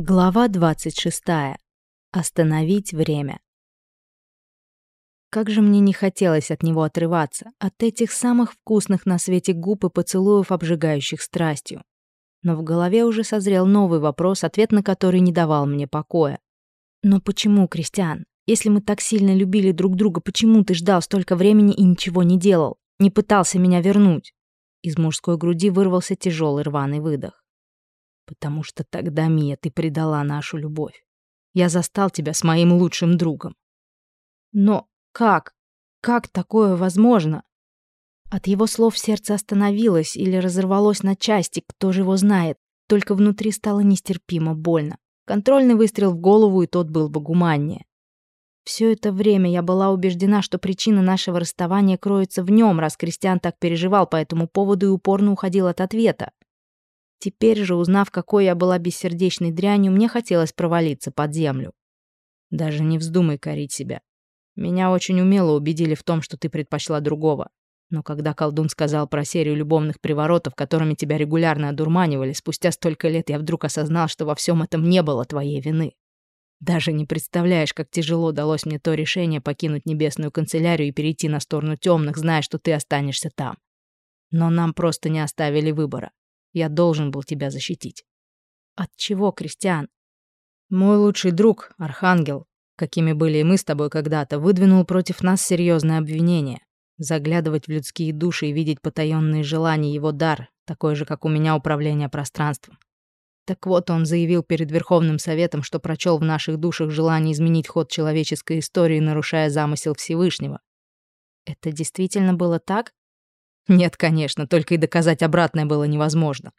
Глава 26. Остановить время. Как же мне не хотелось от него отрываться, от этих самых вкусных на свете губ и поцелуев, обжигающих страстью. Но в голове уже созрел новый вопрос, ответ на который не давал мне покоя. Но почему, Кристиан? Если мы так сильно любили друг друга, почему ты ждал столько времени и ничего не делал? Не пытался меня вернуть? Из мужской груди вырвался тяжелый рваный выдох. Потому что тогда, Мия, ты предала нашу любовь. Я застал тебя с моим лучшим другом. Но как? Как такое возможно? От его слов сердце остановилось или разорвалось на части, кто же его знает. Только внутри стало нестерпимо больно. Контрольный выстрел в голову, и тот был бы гуманнее. Все это время я была убеждена, что причина нашего расставания кроется в нем, раз Кристиан так переживал по этому поводу и упорно уходил от ответа. Теперь же, узнав, какой я была бессердечной дрянью, мне хотелось провалиться под землю. Даже не вздумай корить себя. Меня очень умело убедили в том, что ты предпочла другого. Но когда колдун сказал про серию любовных приворотов, которыми тебя регулярно одурманивали, спустя столько лет я вдруг осознал, что во всем этом не было твоей вины. Даже не представляешь, как тяжело далось мне то решение покинуть небесную канцелярию и перейти на сторону темных, зная, что ты останешься там. Но нам просто не оставили выбора. Я должен был тебя защитить. От чего, Кристиан? Мой лучший друг, Архангел, какими были и мы с тобой когда-то, выдвинул против нас серьезное обвинение. Заглядывать в людские души и видеть потаенные желания его дар, такой же, как у меня управление пространством. Так вот, он заявил перед Верховным Советом, что прочел в наших душах желание изменить ход человеческой истории, нарушая замысел Всевышнего. Это действительно было так? Нет, конечно, только и доказать обратное было невозможно.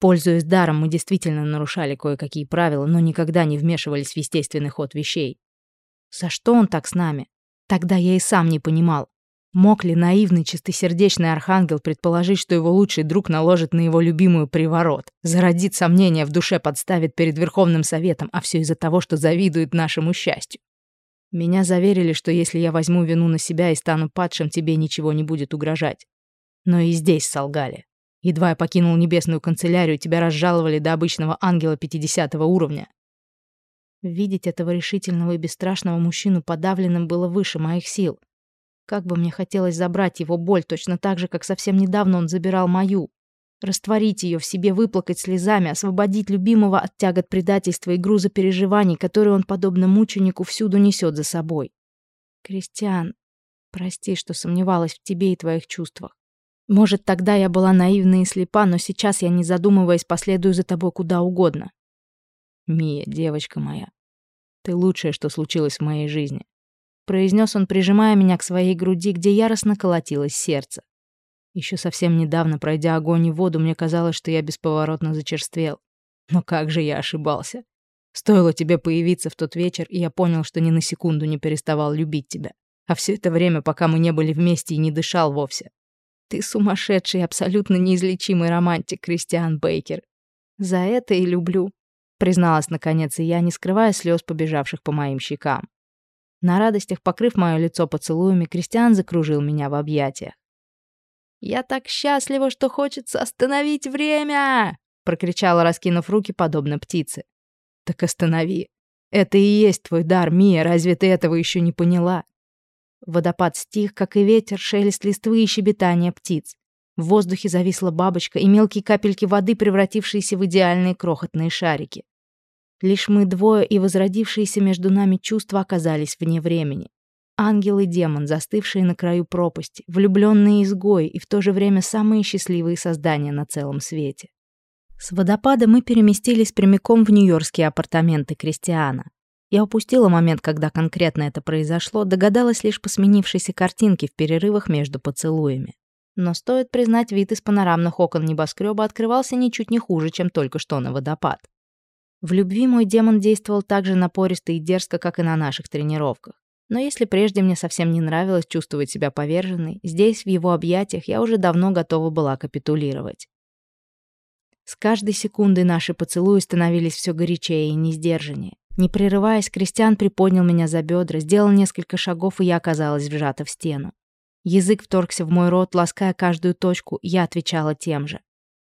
Пользуясь даром, мы действительно нарушали кое-какие правила, но никогда не вмешивались в естественный ход вещей. За что он так с нами? Тогда я и сам не понимал. Мог ли наивный, чистосердечный архангел предположить, что его лучший друг наложит на его любимую приворот, зародит сомнения в душе, подставит перед Верховным Советом, а все из-за того, что завидует нашему счастью? Меня заверили, что если я возьму вину на себя и стану падшим, тебе ничего не будет угрожать. Но и здесь солгали. Едва я покинул небесную канцелярию, тебя разжаловали до обычного ангела 50 уровня. Видеть этого решительного и бесстрашного мужчину подавленным было выше моих сил. Как бы мне хотелось забрать его боль точно так же, как совсем недавно он забирал мою. Растворить ее в себе, выплакать слезами, освободить любимого от тягот предательства и груза переживаний, которые он, подобно мученику, всюду несет за собой. Кристиан, прости, что сомневалась в тебе и твоих чувствах. Может, тогда я была наивна и слепа, но сейчас я, не задумываясь, последую за тобой куда угодно. Мия, девочка моя, ты лучшее, что случилось в моей жизни. Произнес он, прижимая меня к своей груди, где яростно колотилось сердце. Еще совсем недавно, пройдя огонь и воду, мне казалось, что я бесповоротно зачерствел. Но как же я ошибался. Стоило тебе появиться в тот вечер, и я понял, что ни на секунду не переставал любить тебя. А все это время, пока мы не были вместе и не дышал вовсе, ты сумасшедший, абсолютно неизлечимый романтик, Кристиан Бейкер. За это и люблю, призналась наконец и я, не скрывая слез, побежавших по моим щекам. На радостях, покрыв мое лицо поцелуями, Кристиан закружил меня в объятиях. «Я так счастлива, что хочется остановить время!» — прокричала, раскинув руки, подобно птице. «Так останови. Это и есть твой дар, Мия, разве ты этого еще не поняла? Водопад стих, как и ветер, шелест листвы и щебетание птиц. В воздухе зависла бабочка и мелкие капельки воды, превратившиеся в идеальные крохотные шарики. Лишь мы двое и возродившиеся между нами чувства оказались вне времени. Ангел и демон, застывшие на краю пропасти, влюбленные изгои и в то же время самые счастливые создания на целом свете. С водопада мы переместились прямиком в нью-йоркские апартаменты Кристиана. Я упустила момент, когда конкретно это произошло, догадалась лишь по сменившейся картинке в перерывах между поцелуями. Но стоит признать, вид из панорамных окон небоскреба открывался ничуть не хуже, чем только что на водопад. В любви мой демон действовал так же напористо и дерзко, как и на наших тренировках. Но если прежде мне совсем не нравилось чувствовать себя поверженной, здесь, в его объятиях, я уже давно готова была капитулировать. С каждой секундой наши поцелуи становились все горячее и несдержаннее. Не прерываясь, Кристиан приподнял меня за бедра, сделал несколько шагов, и я оказалась вжата в стену. Язык вторгся в мой рот, лаская каждую точку, я отвечала тем же.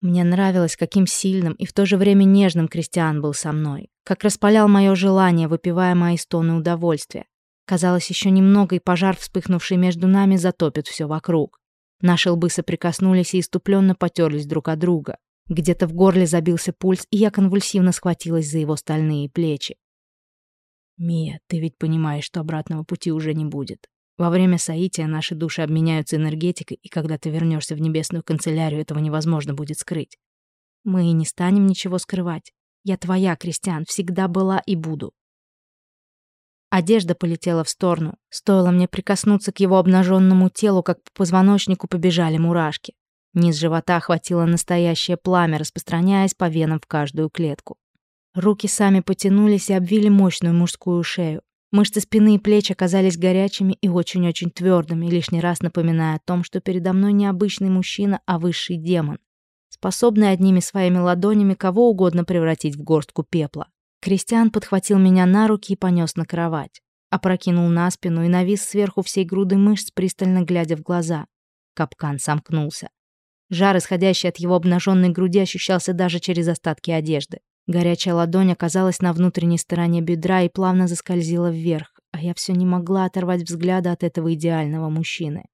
Мне нравилось, каким сильным и в то же время нежным Кристиан был со мной, как распалял мое желание, выпивая мои стоны удовольствия. Казалось, еще немного, и пожар, вспыхнувший между нами, затопит все вокруг. Наши лбы соприкоснулись и иступленно потерлись друг от друга. Где-то в горле забился пульс, и я конвульсивно схватилась за его стальные плечи. «Мия, ты ведь понимаешь, что обратного пути уже не будет. Во время соития наши души обменяются энергетикой, и когда ты вернешься в небесную канцелярию, этого невозможно будет скрыть. Мы и не станем ничего скрывать. Я твоя, Кристиан, всегда была и буду. Одежда полетела в сторону. Стоило мне прикоснуться к его обнаженному телу, как по позвоночнику побежали мурашки. Низ живота охватило настоящее пламя, распространяясь по венам в каждую клетку. Руки сами потянулись и обвили мощную мужскую шею. Мышцы спины и плеч оказались горячими и очень-очень твердыми, лишний раз напоминая о том, что передо мной не обычный мужчина, а высший демон, способный одними своими ладонями кого угодно превратить в горстку пепла. Кристиан подхватил меня на руки и понес на кровать. Опрокинул на спину и навис сверху всей груды мышц, пристально глядя в глаза. Капкан сомкнулся. Жар, исходящий от его обнаженной груди, ощущался даже через остатки одежды. Горячая ладонь оказалась на внутренней стороне бедра и плавно заскользила вверх, а я все не могла оторвать взгляда от этого идеального мужчины.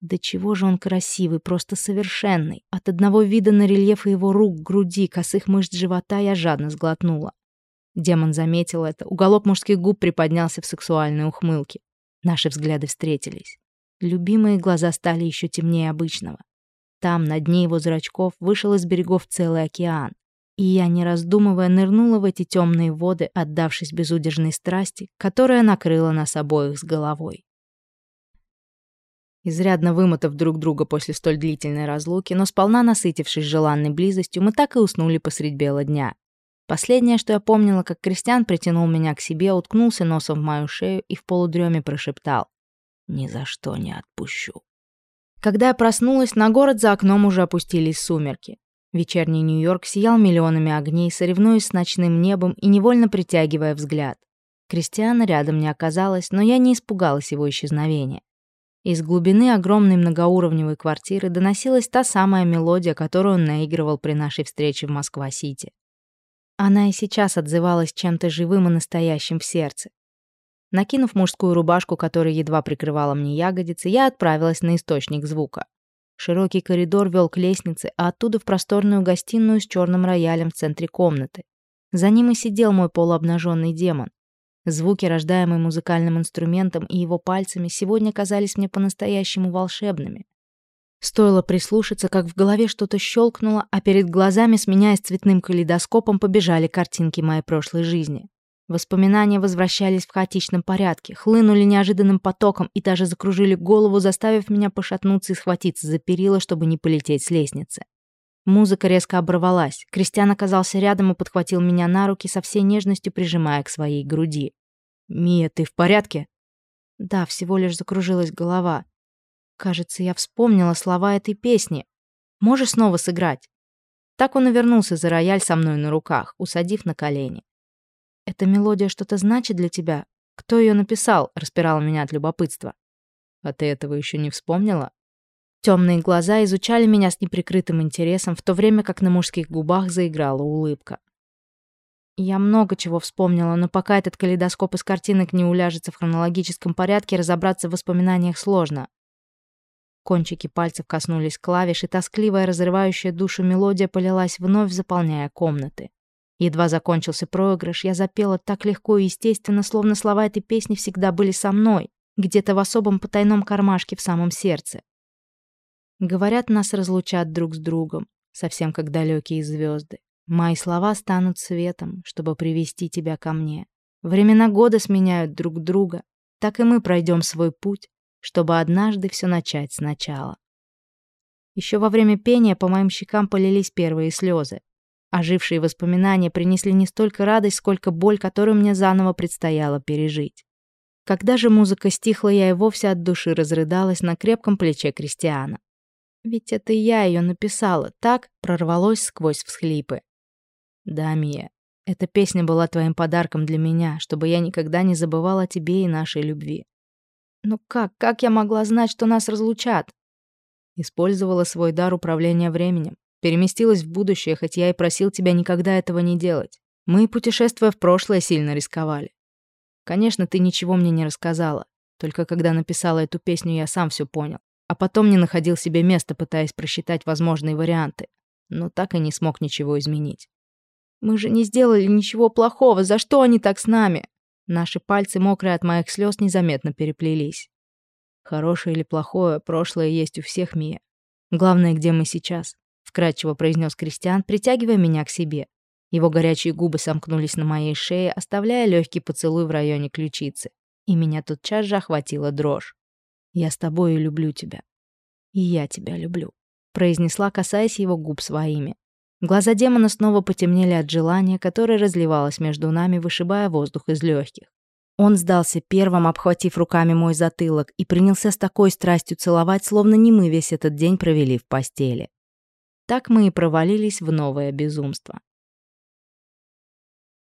Да чего же он красивый, просто совершенный. От одного вида на рельеф его рук, груди, косых мышц живота я жадно сглотнула. Демон заметил это, уголок мужских губ приподнялся в сексуальной ухмылке. Наши взгляды встретились. Любимые глаза стали еще темнее обычного. Там, на дне его зрачков, вышел из берегов целый океан и я, не раздумывая, нырнула в эти темные воды, отдавшись безудержной страсти, которая накрыла нас обоих с головой. Изрядно вымотав друг друга после столь длительной разлуки, но сполна насытившись желанной близостью, мы так и уснули посредь бела дня. Последнее, что я помнила, как Кристиан притянул меня к себе, уткнулся носом в мою шею и в полудреме прошептал «Ни за что не отпущу». Когда я проснулась, на город за окном уже опустились сумерки. Вечерний Нью-Йорк сиял миллионами огней, соревнуясь с ночным небом и невольно притягивая взгляд. Кристиана рядом не оказалось, но я не испугалась его исчезновения. Из глубины огромной многоуровневой квартиры доносилась та самая мелодия, которую он наигрывал при нашей встрече в Москва-Сити. Она и сейчас отзывалась чем-то живым и настоящим в сердце. Накинув мужскую рубашку, которая едва прикрывала мне ягодицы, я отправилась на источник звука. Широкий коридор вел к лестнице, а оттуда в просторную гостиную с черным роялем в центре комнаты. За ним и сидел мой полуобнаженный демон. Звуки, рождаемые музыкальным инструментом и его пальцами, сегодня казались мне по-настоящему волшебными. Стоило прислушаться, как в голове что-то щелкнуло, а перед глазами, сменяясь цветным калейдоскопом, побежали картинки моей прошлой жизни. Воспоминания возвращались в хаотичном порядке, хлынули неожиданным потоком и даже закружили голову, заставив меня пошатнуться и схватиться за перила, чтобы не полететь с лестницы. Музыка резко оборвалась. Кристиан оказался рядом и подхватил меня на руки, со всей нежностью прижимая к своей груди. «Мия, ты в порядке?» Да, всего лишь закружилась голова. Кажется, я вспомнила слова этой песни. Можешь снова сыграть? Так он и вернулся за рояль со мной на руках, усадив на колени. «Эта мелодия что-то значит для тебя? Кто ее написал?» — распирал меня от любопытства. «А ты этого еще не вспомнила?» Темные глаза изучали меня с неприкрытым интересом, в то время как на мужских губах заиграла улыбка. Я много чего вспомнила, но пока этот калейдоскоп из картинок не уляжется в хронологическом порядке, разобраться в воспоминаниях сложно. Кончики пальцев коснулись клавиш, и тоскливая, разрывающая душу мелодия полилась вновь, заполняя комнаты. Едва закончился проигрыш, я запела так легко и естественно, словно слова этой песни всегда были со мной, где-то в особом потайном кармашке в самом сердце. Говорят, нас разлучат друг с другом, совсем как далекие звезды. Мои слова станут светом, чтобы привести тебя ко мне. Времена года сменяют друг друга, так и мы пройдем свой путь, чтобы однажды все начать сначала. Еще во время пения по моим щекам полились первые слезы. Ожившие воспоминания принесли не столько радость, сколько боль, которую мне заново предстояло пережить. Когда же музыка стихла, я и вовсе от души разрыдалась на крепком плече Кристиана. Ведь это я ее написала, так прорвалось сквозь всхлипы. Да, Мия, эта песня была твоим подарком для меня, чтобы я никогда не забывала о тебе и нашей любви. Но как, как я могла знать, что нас разлучат? Использовала свой дар управления временем. Переместилась в будущее, хоть я и просил тебя никогда этого не делать. Мы, путешествуя в прошлое, сильно рисковали. Конечно, ты ничего мне не рассказала. Только когда написала эту песню, я сам все понял. А потом не находил себе места, пытаясь просчитать возможные варианты. Но так и не смог ничего изменить. Мы же не сделали ничего плохого. За что они так с нами? Наши пальцы, мокрые от моих слез, незаметно переплелись. Хорошее или плохое, прошлое есть у всех, Мия. Главное, где мы сейчас, вкрадчиво произнес Кристиан, притягивая меня к себе. Его горячие губы сомкнулись на моей шее, оставляя легкий поцелуй в районе ключицы. И меня тотчас же охватила дрожь. «Я с тобой и люблю тебя». «И я тебя люблю», — произнесла, касаясь его губ своими. Глаза демона снова потемнели от желания, которое разливалось между нами, вышибая воздух из легких. Он сдался первым, обхватив руками мой затылок, и принялся с такой страстью целовать, словно не мы весь этот день провели в постели. Так мы и провалились в новое безумство.